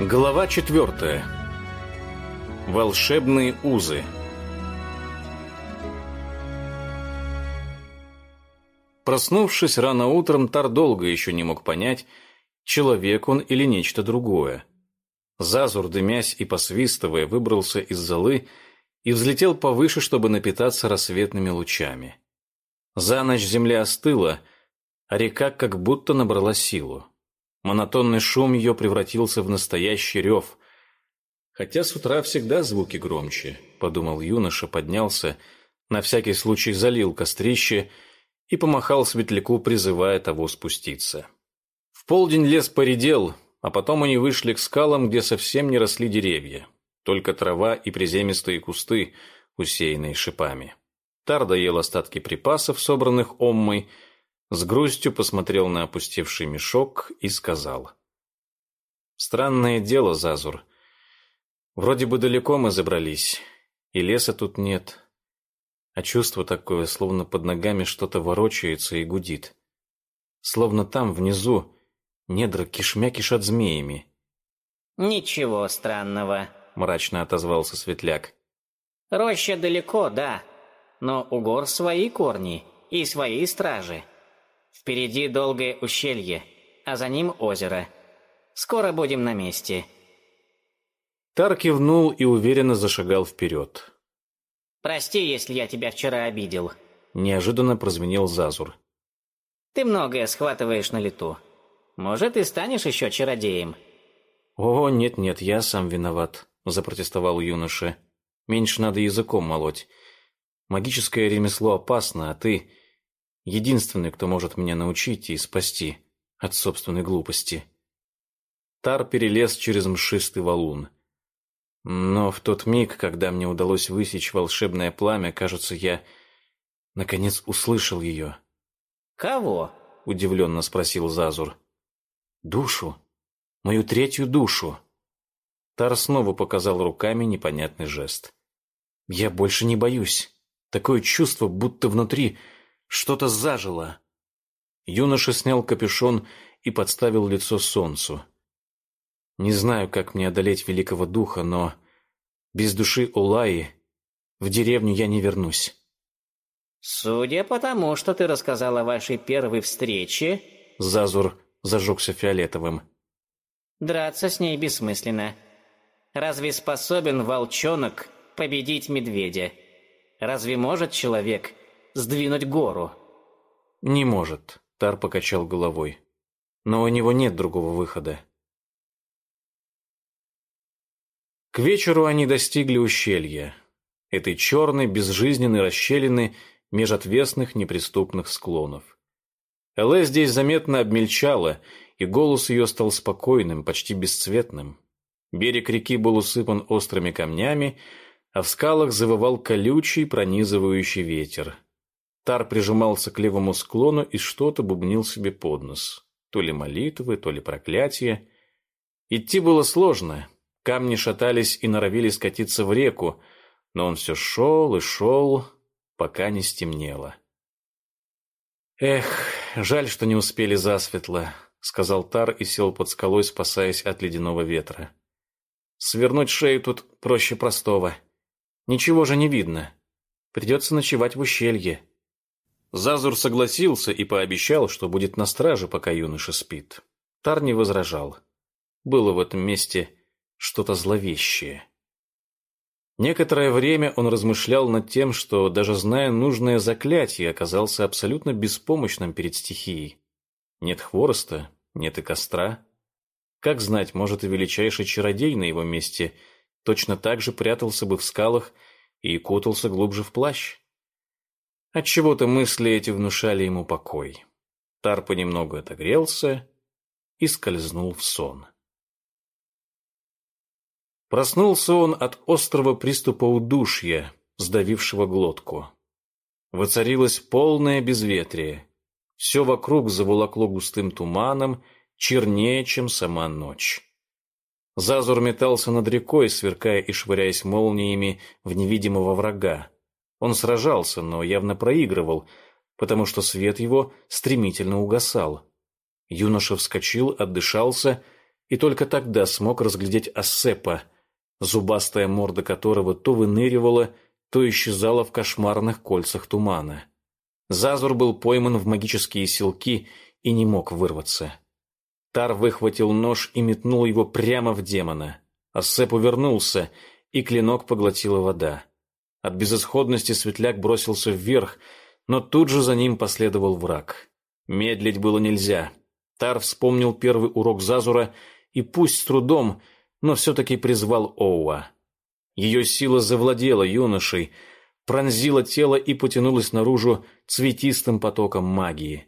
Глава четвертая. Волшебные узы. Проснувшись рано утром, Тар долго еще не мог понять, человек он или нечто другое. Зазур, дымясь и посвистывая, выбрался из золы и взлетел повыше, чтобы напитаться рассветными лучами. За ночь земля остыла, а река как будто набрала силу. Монотонный шум ее превратился в настоящий рев. «Хотя с утра всегда звуки громче», — подумал юноша, поднялся, на всякий случай залил кострище и помахал светляку, призывая того спуститься. В полдень лес поредел, а потом они вышли к скалам, где совсем не росли деревья, только трава и приземистые кусты, усеянные шипами. Тар доел остатки припасов, собранных Оммой, с грустью посмотрел на опустевший мешок и сказал. «Странное дело, Зазур. Вроде бы далеко мы забрались, и леса тут нет, а чувство такое, словно под ногами что-то ворочается и гудит. Словно там, внизу, недра кишмя кишат змеями». «Ничего странного», — мрачно отозвался Светляк. «Роща далеко, да, но у гор свои корни и свои стражи. Впереди долгое ущелье, а за ним озеро. Скоро будем на месте». Тар кивнул и уверенно зашагал вперед. «Прости, если я тебя вчера обидел», — неожиданно прозвенел Зазур. «Ты многое схватываешь на лету. Может, и станешь еще чародеем?» «О, нет-нет, я сам виноват», — запротестовал юноша. «Меньше надо языком молоть. Магическое ремесло опасно, а ты единственный, кто может меня научить и спасти от собственной глупости. Тар перелез через мшистый валун. Но в тот миг, когда мне удалось высечь волшебное пламя, кажется, я наконец услышал ее. «Кого?» — удивленно спросил Зазур. «Душу. Мою третью душу». Тар снова показал руками непонятный жест. «Я больше не боюсь. Такое чувство, будто внутри что-то зажило. Юноша снял капюшон и подставил лицо солнцу. Не знаю, как мне одолеть великого духа, но без души Улаи в деревню я не вернусь. Судя по тому, что ты рассказал о вашей первой встрече, Зазур зажегся фиолетовым. Драться с ней бессмысленно. Разве способен волчонок победить медведя? Разве может человек сдвинуть гору? Не может, Тар покачал головой. Но у него нет другого выхода. К вечеру они достигли ущелья, этой черной, безжизненной расщелины меж отвесных неприступных склонов. Элэ здесь заметно обмельчала, и голос ее стал спокойным, почти бесцветным. Берег реки был усыпан острыми камнями, а в скалах завывал колючий, пронизывающий ветер. Тар прижимался к левому склону и что-то бубнил себе под нос. То ли молитвы, то ли проклятия. Идти было сложно. Камни шатались и норовили скатиться в реку, но он все шел и шел, пока не стемнело. «Эх, жаль, что не успели засветло», — сказал Тар и сел под скалой, спасаясь от ледяного ветра. «Свернуть шею тут проще простого». Ничего же не видно. Придется ночевать в ущелье. Зазур согласился и пообещал, что будет на страже, пока юноша спит. Тар не возражал. Было в этом месте что-то зловещее. Некоторое время он размышлял над тем, что, даже зная нужное заклятие, оказался абсолютно беспомощным перед стихией. Нет хвороста, нет и костра. Как знать, может и величайший чародей на его месте – точно так же прятался бы в скалах и кутался глубже в плащ. Отчего-то мысли эти внушали ему покой. Тар понемногу отогрелся и скользнул в сон. Проснулся он от острого приступа удушья, сдавившего глотку. Воцарилось полное безветрие. Все вокруг заволокло густым туманом, чернее, чем сама ночь. Зазур метался над рекой, сверкая и швыряясь молниями в невидимого врага. Он сражался, но явно проигрывал, потому что свет его стремительно угасал. Юноша вскочил, отдышался и только тогда смог разглядеть Ассепа, зубастая морда которого то выныривала, то исчезала в кошмарных кольцах тумана. Зазур был пойман в магические силки и не мог вырваться. Тар выхватил нож и метнул его прямо в демона. Ассеп увернулся, и клинок поглотила вода. От безысходности светляк бросился вверх, но тут же за ним последовал враг. Медлить было нельзя. Тар вспомнил первый урок Зазура и пусть с трудом, но все-таки призвал Оуа. Ее сила завладела юношей, пронзила тело и потянулась наружу цветистым потоком магии.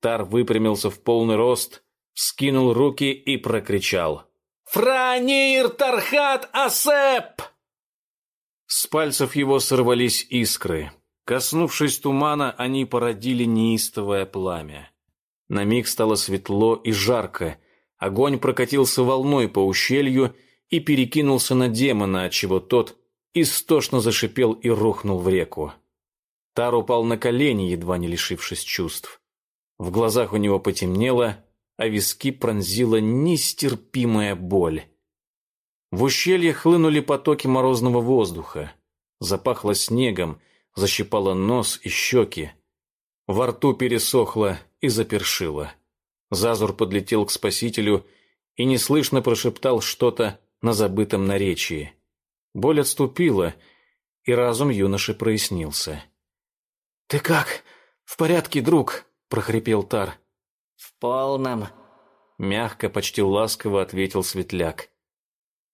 Тар выпрямился в полный рост, скинул руки и прокричал. «Франир Тархат Асеп!» С пальцев его сорвались искры. Коснувшись тумана, они породили неистовое пламя. На миг стало светло и жарко. Огонь прокатился волной по ущелью и перекинулся на демона, отчего тот истошно зашипел и рухнул в реку. Тар упал на колени, едва не лишившись чувств. В глазах у него потемнело, а виски пронзила нестерпимая боль. В ущелье хлынули потоки морозного воздуха. Запахло снегом, защипало нос и щеки. Во рту пересохло и запершило. Зазур подлетел к спасителю и неслышно прошептал что-то на забытом наречии. Боль отступила, и разум юноши прояснился. «Ты как? В порядке, друг?» — прохрипел Тар. «В полном», — мягко, почти ласково ответил Светляк.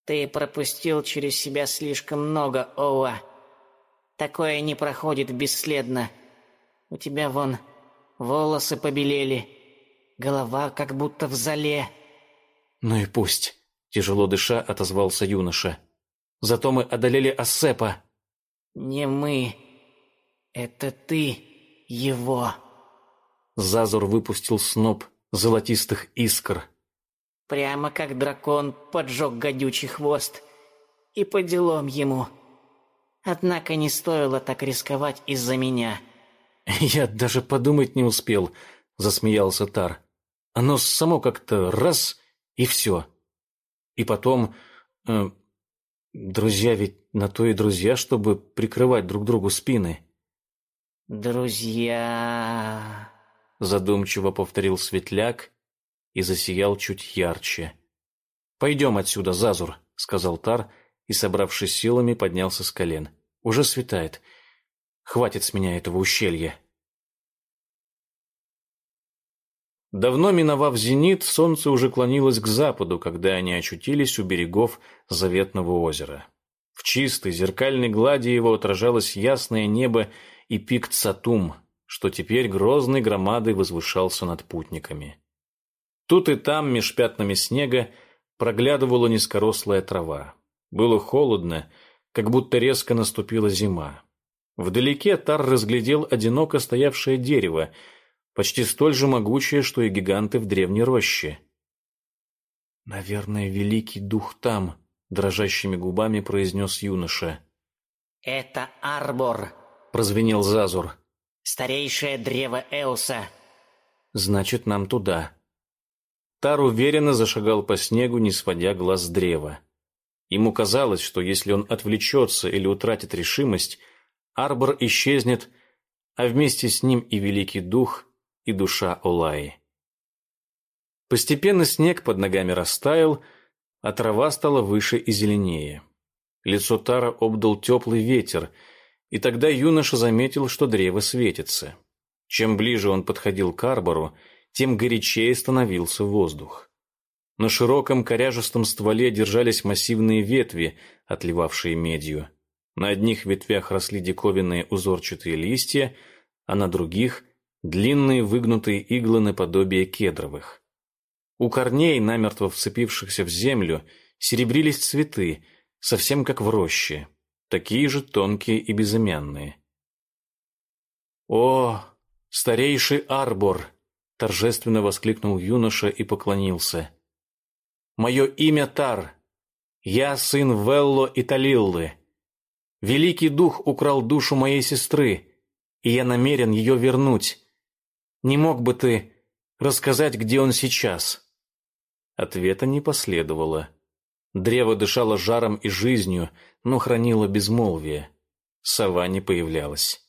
«Ты пропустил через себя слишком много, Оуа. Такое не проходит бесследно. У тебя вон волосы побелели, голова как будто в зале». «Ну и пусть», — тяжело дыша отозвался юноша. «Зато мы одолели Ассепа». «Не мы. Это ты его». Зазур выпустил сноп золотистых искр. Прямо как дракон поджег гадючий хвост. И по делам ему. Однако не стоило так рисковать из-за меня. «Я даже подумать не успел», — засмеялся Тар. «Оно само как-то раз и все. И потом... Э, друзья ведь на то и друзья, чтобы прикрывать друг другу спины». «Друзья...» задумчиво повторил Светляк и засиял чуть ярче. «Пойдем отсюда, Зазур», — сказал Тар и, собравшись силами, поднялся с колен. «Уже светает. Хватит с меня этого ущелья». Давно миновав зенит, солнце уже клонилось к западу, когда они очутились у берегов заветного озера. В чистой зеркальной глади его отражалось ясное небо и пик Цатум, что теперь грозной громадой возвышался над путниками. Тут и там, меж пятнами снега, проглядывала низкорослая трава. Было холодно, как будто резко наступила зима. Вдалеке Тар разглядел одиноко стоявшее дерево, почти столь же могучее, что и гиганты в древней роще. «Наверное, великий дух там», — дрожащими губами произнес юноша. «Это Арбор», — прозвенел Зазур. Старейшее древо Эуса. Значит, нам туда. Тар уверенно зашагал по снегу, не сводя глаз с древа. Ему казалось, что если он отвлечется или утратит решимость, Арбор исчезнет, а вместе с ним и Великий Дух, и душа Олаи. Постепенно снег под ногами растаял, а трава стала выше и зеленее. Лицо Тара обдал теплый ветер — и тогда юноша заметил, что древо светится. Чем ближе он подходил к арбору, тем горячее становился воздух. На широком коряжестом стволе держались массивные ветви, отливавшие медью. На одних ветвях росли диковинные узорчатые листья, а на других — длинные выгнутые иглы наподобие кедровых. У корней, намертво вцепившихся в землю, серебрились цветы, совсем как в роще, такие же тонкие и безымянные. «О, старейший Арбор!» — торжественно воскликнул юноша и поклонился. «Мое имя Тар. Я сын Велло и Талиллы. Великий дух украл душу моей сестры, и я намерен ее вернуть. Не мог бы ты рассказать, где он сейчас?» Ответа не последовало. Древо дышало жаром и жизнью, но хранило безмолвие. Сова не появлялась.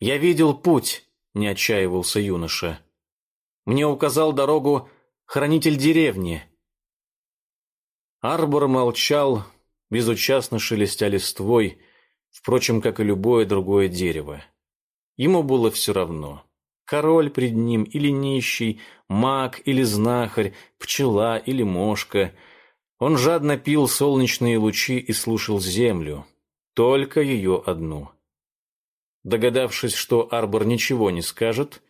«Я видел путь», — не отчаивался юноша. «Мне указал дорогу хранитель деревни». Арбор молчал, безучастно шелестя листвой, впрочем, как и любое другое дерево. Ему было все равно. Король пред ним или нищий, маг или знахарь, пчела или мошка. Он жадно пил солнечные лучи и слушал землю, только ее одну. Догадавшись, что Арбор ничего не скажет,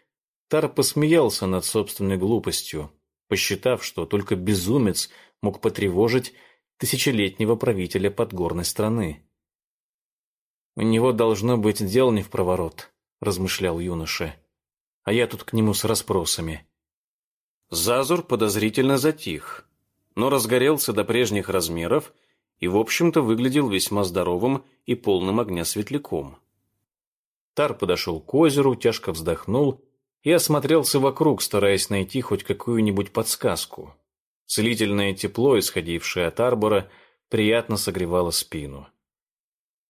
Тар посмеялся над собственной глупостью, посчитав, что только безумец мог потревожить тысячелетнего правителя подгорной страны. «У него должно быть дел не в проворот», — размышлял юноша а я тут к нему с расспросами. Зазур подозрительно затих, но разгорелся до прежних размеров и, в общем-то, выглядел весьма здоровым и полным огня светляком. Тар подошел к озеру, тяжко вздохнул и осмотрелся вокруг, стараясь найти хоть какую-нибудь подсказку. Целительное тепло, исходившее от арбора, приятно согревало спину.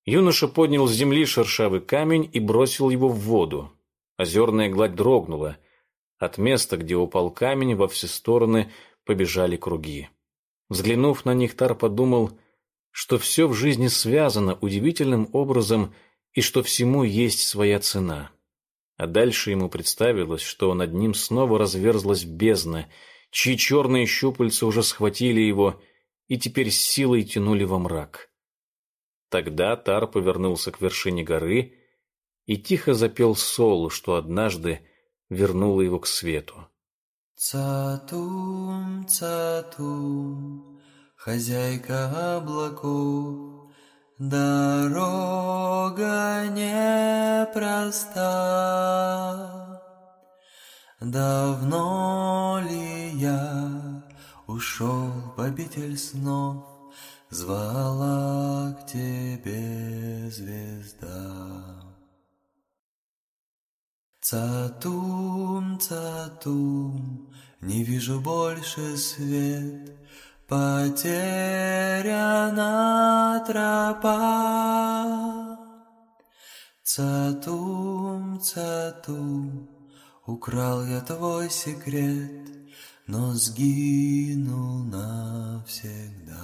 Юноша поднял с земли шершавый камень и бросил его в воду. Озерная гладь дрогнула. От места, где упал камень, во все стороны побежали круги. Взглянув на них, Тар подумал, что все в жизни связано удивительным образом и что всему есть своя цена. А дальше ему представилось, что над ним снова разверзлась бездна, чьи черные щупальца уже схватили его и теперь силой тянули во мрак. Тогда Тар повернулся к вершине горы и тихо запел соло, что однажды вернуло его к свету. Цатум, цатум, хозяйка облаков, Дорога непроста. Давно ли я ушел в обитель снов, Звала к тебе звезда. Цатум, цатум, не вижу больше свет, Потеряна тропа. Цатум, цатум, украл я твой секрет, Но сгинул навсегда.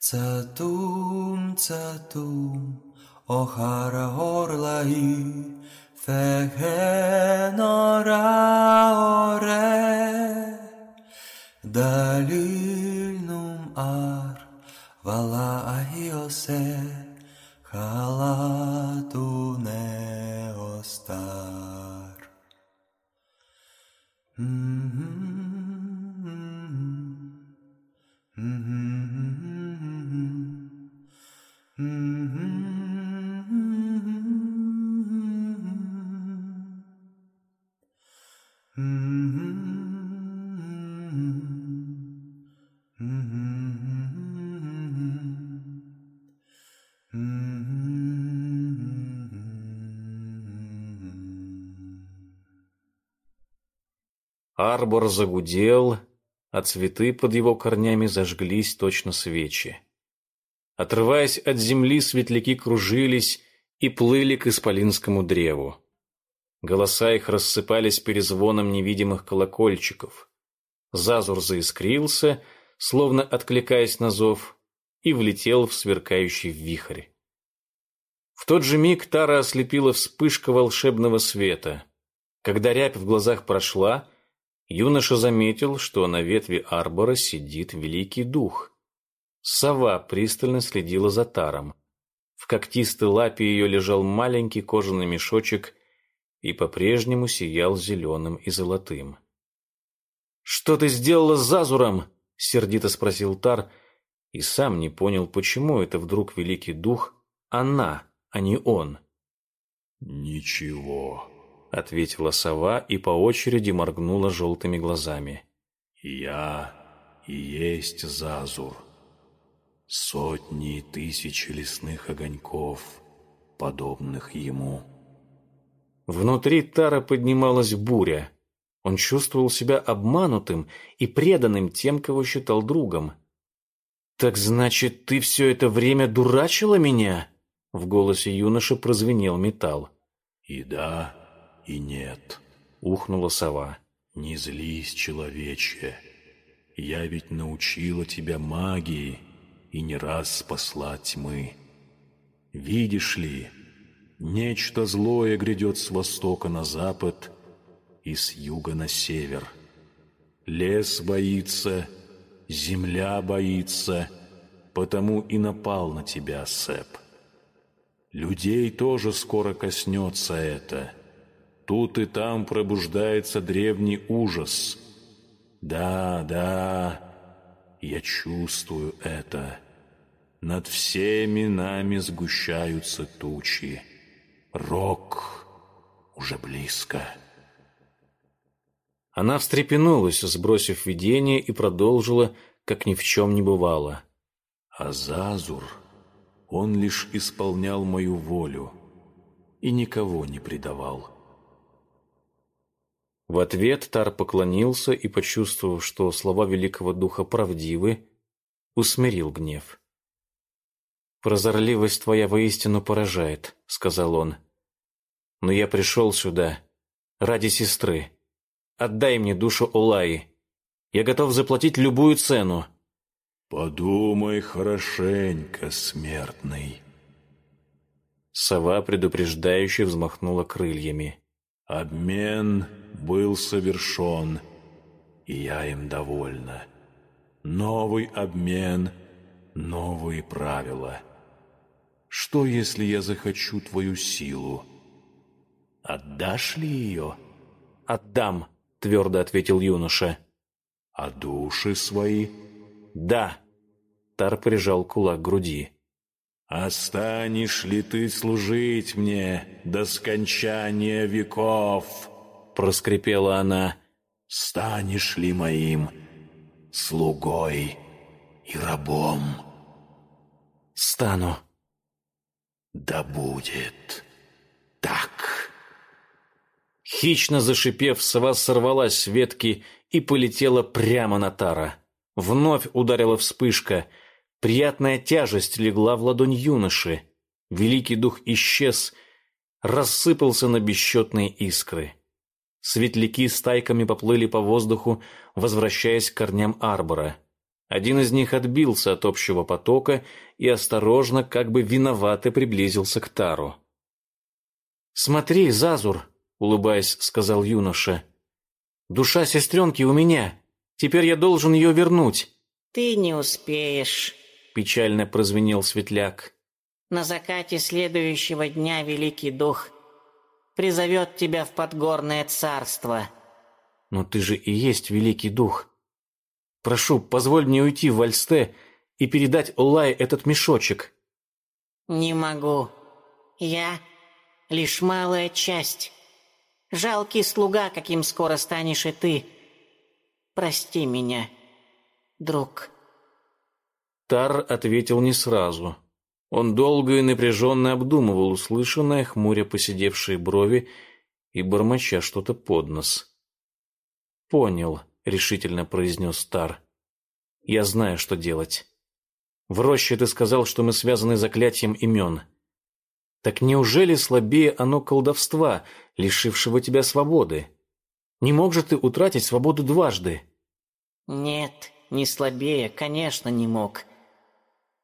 Цатум, цатум, Охара орлаи, фехенора оре, Dalilnum ar valaiose halatu neostar. Mm-hmm. Mm-hmm. Mm-hmm. Арбор загудел, а цветы под его корнями зажглись точно свечи. Отрываясь от земли, светляки кружились и плыли к исполинскому древу. Голоса их рассыпались перезвоном невидимых колокольчиков. Зазур заискрился, словно откликаясь на зов, и влетел в сверкающий вихрь. В тот же миг Тара ослепила вспышка волшебного света. Когда рябь в глазах прошла, юноша заметил, что на ветви арбора сидит великий дух. Сова пристально следила за таром. В когтистой лапе ее лежал маленький кожаный мешочек и по-прежнему сиял зеленым и золотым. «Что ты сделала с Зазуром?» — сердито спросил Тар, и сам не понял, почему это вдруг великий дух она, а не он. «Ничего», ответила сова и по очереди моргнула желтыми глазами. «Я и есть Зазур. Сотни и тысячи лесных огоньков, подобных ему». Внутри Тара поднималась буря. Он чувствовал себя обманутым и преданным тем, кого считал другом. «Так значит, ты все это время дурачила меня?» В голосе юноши прозвенел металл. «И да, и нет», — ухнула сова. «Не злись, человече. Я ведь научила тебя магии и не раз спасла тьмы. Видишь ли, нечто злое грядет с востока на запад и с юга на север. Лес боится, земля боится, потому и напал на тебя, Сэп. Людей тоже скоро коснется это. Тут и там пробуждается древний ужас. Да, да, я чувствую это. Над всеми нами сгущаются тучи. Рок уже близко. Она встрепенулась, сбросив видение, и продолжила, как ни в чем не бывало. А Зазур, он лишь исполнял мою волю и никого не предавал. В ответ Тар поклонился и, почувствовав, что слова Великого Духа правдивы, усмирил гнев. «Прозорливость твоя воистину поражает», — сказал он. «Но я пришел сюда ради сестры. Отдай мне душу Улаи. Я готов заплатить любую цену». «Подумай хорошенько, смертный». Сова предупреждающе взмахнула крыльями. «Обмен был совершен, и я им довольна. Новый обмен, новые правила. Что, если я захочу твою силу? Отдашь ли ее?» «Отдам», твердо ответил юноша. А души свои? Да. Тар прижал кулак к груди. «Останешь ли ты служить мне до скончания веков?» Проскрипела она. «Станешь ли моим слугой и рабом?» «Стану». «Да будет так». Хищно зашипев, сова сорвалась с ветки и полетела прямо на Тара. Вновь ударила вспышка. Приятная тяжесть легла в ладонь юноши. Великий дух исчез, рассыпался на бесчетные искры. Светляки стайками поплыли по воздуху, возвращаясь к корням арбора. Один из них отбился от общего потока и осторожно, как бы виновато приблизился к Тару. «Смотри, Зазур!» улыбаясь, сказал юноша. Душа сестренки у меня. Теперь я должен ее вернуть. Ты не успеешь, печально прозвенел светляк. На закате следующего дня великий дух призовет тебя в подгорное царство. Но ты же и есть великий дух. Прошу, позволь мне уйти в Альсте и передать Олай этот мешочек. Не могу. Я лишь малая часть Жалкий слуга, каким скоро станешь и ты. Прости меня, друг». Тар ответил не сразу. Он долго и напряженно обдумывал услышанное, хмуря посидевшие брови и бормоча что-то под нос. «Понял», — решительно произнес Тар. «Я знаю, что делать. В роще ты сказал, что мы связаны заклятием имен. Так неужели слабее оно колдовства, лишившего тебя свободы? Не мог же ты утратить свободу дважды? Нет, не слабее, конечно, не мог.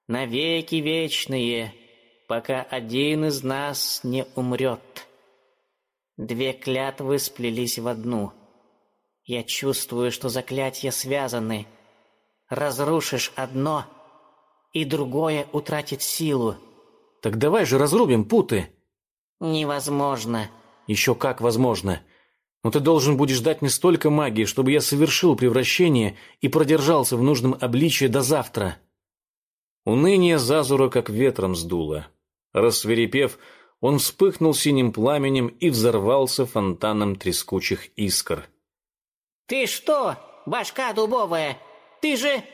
Навеки вечные, пока один из нас не умрет. Две клятвы сплелись в одну. Я чувствую, что заклятия связаны. Разрушишь одно, и другое утратит силу. Так давай же разрубим путы. Невозможно. Еще как возможно. Но ты должен будешь дать мне столько магии, чтобы я совершил превращение и продержался в нужном обличии до завтра. Уныние Зазура как ветром сдуло. Рассверепев, он вспыхнул синим пламенем и взорвался фонтаном трескучих искр. «Ты что, башка дубовая? Ты же...»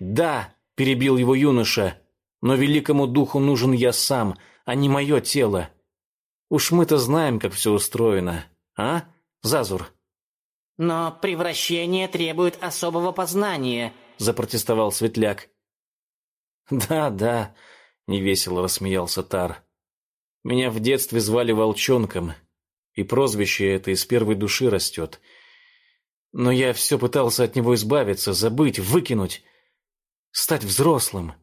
«Да», — перебил его юноша, но великому духу нужен я сам, а не мое тело. Уж мы-то знаем, как все устроено, а, Зазур?» «Но превращение требует особого познания», — запротестовал Светляк. «Да, да», — невесело рассмеялся Тар. «Меня в детстве звали Волчонком, и прозвище это из первой души растет. Но я все пытался от него избавиться, забыть, выкинуть, стать взрослым.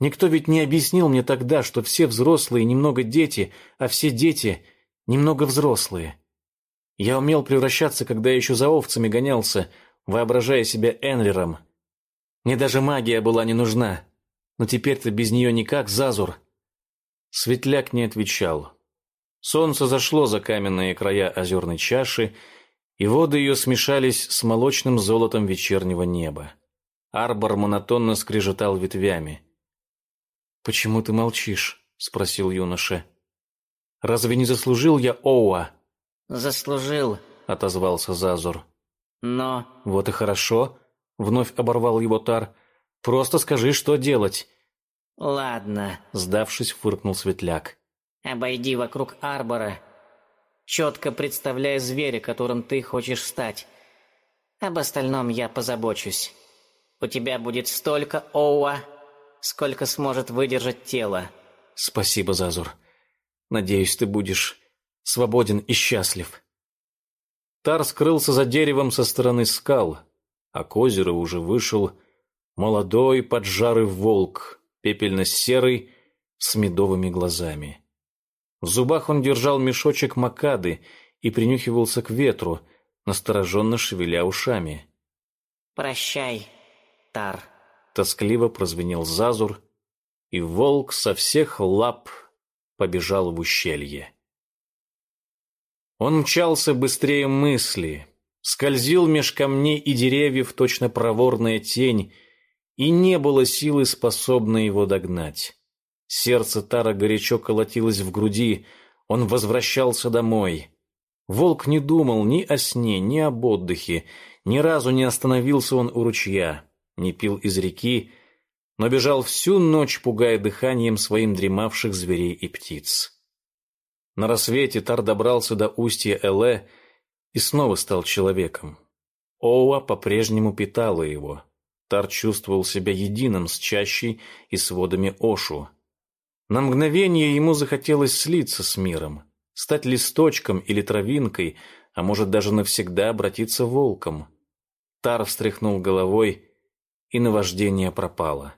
Никто ведь не объяснил мне тогда, что все взрослые немного дети, а все дети немного взрослые. Я умел превращаться, когда еще за овцами гонялся, воображая себя Энлером. Мне даже магия была не нужна. Но теперь-то без нее никак, Зазур. Светляк не отвечал. Солнце зашло за каменные края озерной чаши, и воды ее смешались с молочным золотом вечернего неба. Арбор монотонно скрежетал ветвями. «Почему ты молчишь?» — спросил юноша. «Разве не заслужил я Оуа?» «Заслужил», — отозвался Зазур. «Но...» «Вот и хорошо», — вновь оборвал его Тар. «Просто скажи, что делать». «Ладно», — сдавшись, фыркнул Светляк. «Обойди вокруг Арбора. Четко представляя зверя, которым ты хочешь стать. Об остальном я позабочусь. У тебя будет столько Оуа, сколько сможет выдержать тело». «Спасибо, Зазур. Надеюсь, ты будешь свободен и счастлив». Тар скрылся за деревом со стороны скал, а к озеру уже вышел молодой поджарый волк, пепельно-серый, с медовыми глазами. В зубах он держал мешочек макады и принюхивался к ветру, настороженно шевеля ушами. «Прощай, Тар», — тоскливо прозвенел Зазур, и волк со всех лап побежал в ущелье. Он мчался быстрее мысли, скользил меж камней и деревьев точно проворная тень, и не было силы, способной его догнать. Сердце Тара горячо колотилось в груди, он возвращался домой. Волк не думал ни о сне, ни об отдыхе, ни разу не остановился он у ручья, не пил из реки, но бежал всю ночь, пугая дыханием своим дремавших зверей и птиц. На рассвете Тар добрался до устья Эле и снова стал человеком. Оуа по-прежнему питала его. Тар чувствовал себя единым с чащей и сводами Ошу. На мгновение ему захотелось слиться с миром, стать листочком или травинкой, а может даже навсегда обратиться волком. Тар встряхнул головой, и наваждение пропало.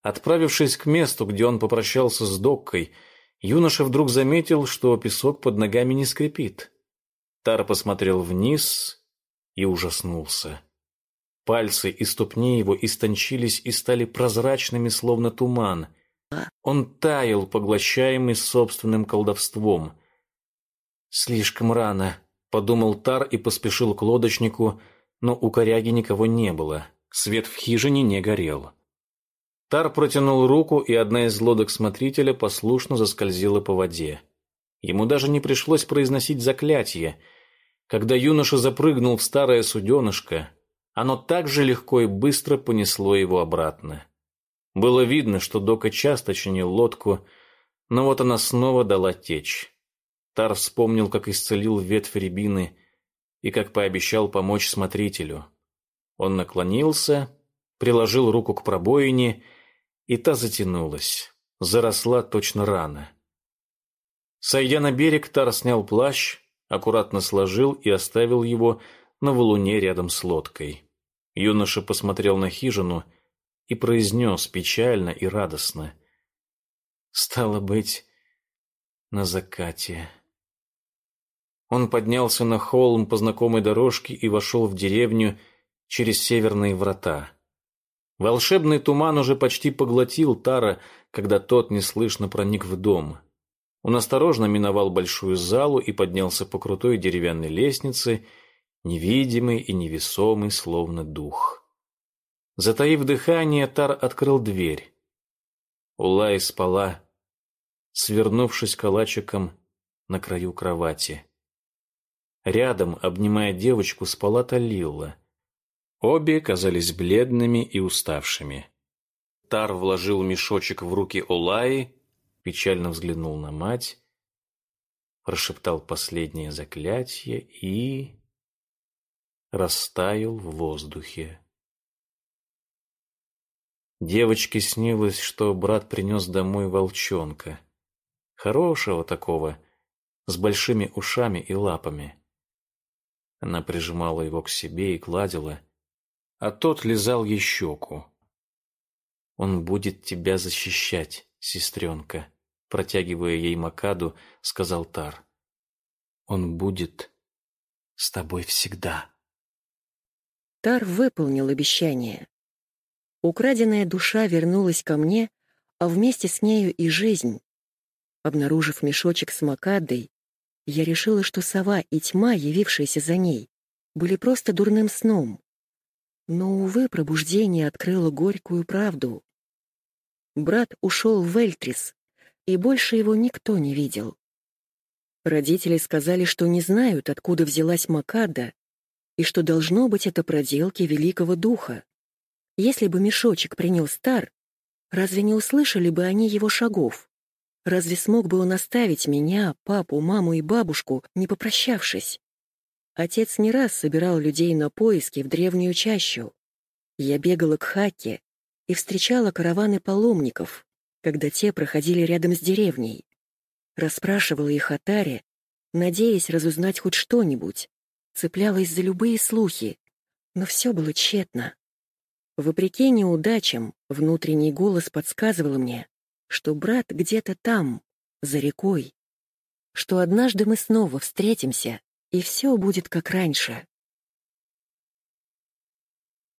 Отправившись к месту, где он попрощался с Доккой, юноша вдруг заметил, что песок под ногами не скрипит. Тар посмотрел вниз и ужаснулся. Пальцы и ступни его истончились и стали прозрачными, словно туман. Он таял, поглощаемый собственным колдовством. «Слишком рано», — подумал Тар и поспешил к лодочнику, но у коряги никого не было. Свет в хижине не горел. Тар протянул руку, и одна из лодок смотрителя послушно заскользила по воде. Ему даже не пришлось произносить заклятие. Когда юноша запрыгнул в старое суденышко, оно так же легко и быстро понесло его обратно. Было видно, что Дока часто чинил лодку, но вот она снова дала течь. Тар вспомнил, как исцелил ветвь рябины и как пообещал помочь смотрителю. Он наклонился, приложил руку к пробоине и та затянулась, заросла точно рано. Сойдя на берег, Тар снял плащ, аккуратно сложил и оставил его на валуне рядом с лодкой. Юноша посмотрел на хижину и произнес печально и радостно. «Стало быть, на закате». Он поднялся на холм по знакомой дорожке и вошел в деревню через северные врата. Волшебный туман уже почти поглотил Тара, когда тот неслышно проник в дом. Он осторожно миновал большую залу и поднялся по крутой деревянной лестнице, невидимый и невесомый, словно дух. Затаив дыхание, Тар открыл дверь. Улай спала, свернувшись калачиком на краю кровати. Рядом, обнимая девочку, спала Талилла. Обе казались бледными и уставшими. Тар вложил мешочек в руки Олаи, печально взглянул на мать, прошептал последнее заклятие и... растаял в воздухе. Девочке снилось, что брат принес домой волчонка. Хорошего такого, с большими ушами и лапами. Она прижимала его к себе и гладила, а тот лизал ей щеку. «Он будет тебя защищать, сестренка», — протягивая ей Макаду, сказал Тар. «Он будет с тобой всегда». Тар выполнил обещание. Украденная душа вернулась ко мне, а вместе с нею и жизнь. Обнаружив мешочек с Макадой, я решила, что сова и тьма, явившиеся за ней, были просто дурным сном. Но, увы, пробуждение открыло горькую правду. Брат ушел в Эльтрис, и больше его никто не видел. Родители сказали, что не знают, откуда взялась Макада, и что должно быть это проделки Великого Духа. Если бы мешочек принял Стар, разве не услышали бы они его шагов? Разве смог бы он оставить меня, папу, маму и бабушку, не попрощавшись? Отец не раз собирал людей на поиски в древнюю чащу. Я бегала к Хаке и встречала караваны паломников, когда те проходили рядом с деревней. Расспрашивала их о Таре, надеясь разузнать хоть что-нибудь, цеплялась за любые слухи, но все было тщетно. Вопреки неудачам, внутренний голос подсказывал мне, что брат где-то там, за рекой, что однажды мы снова встретимся, и все будет как раньше.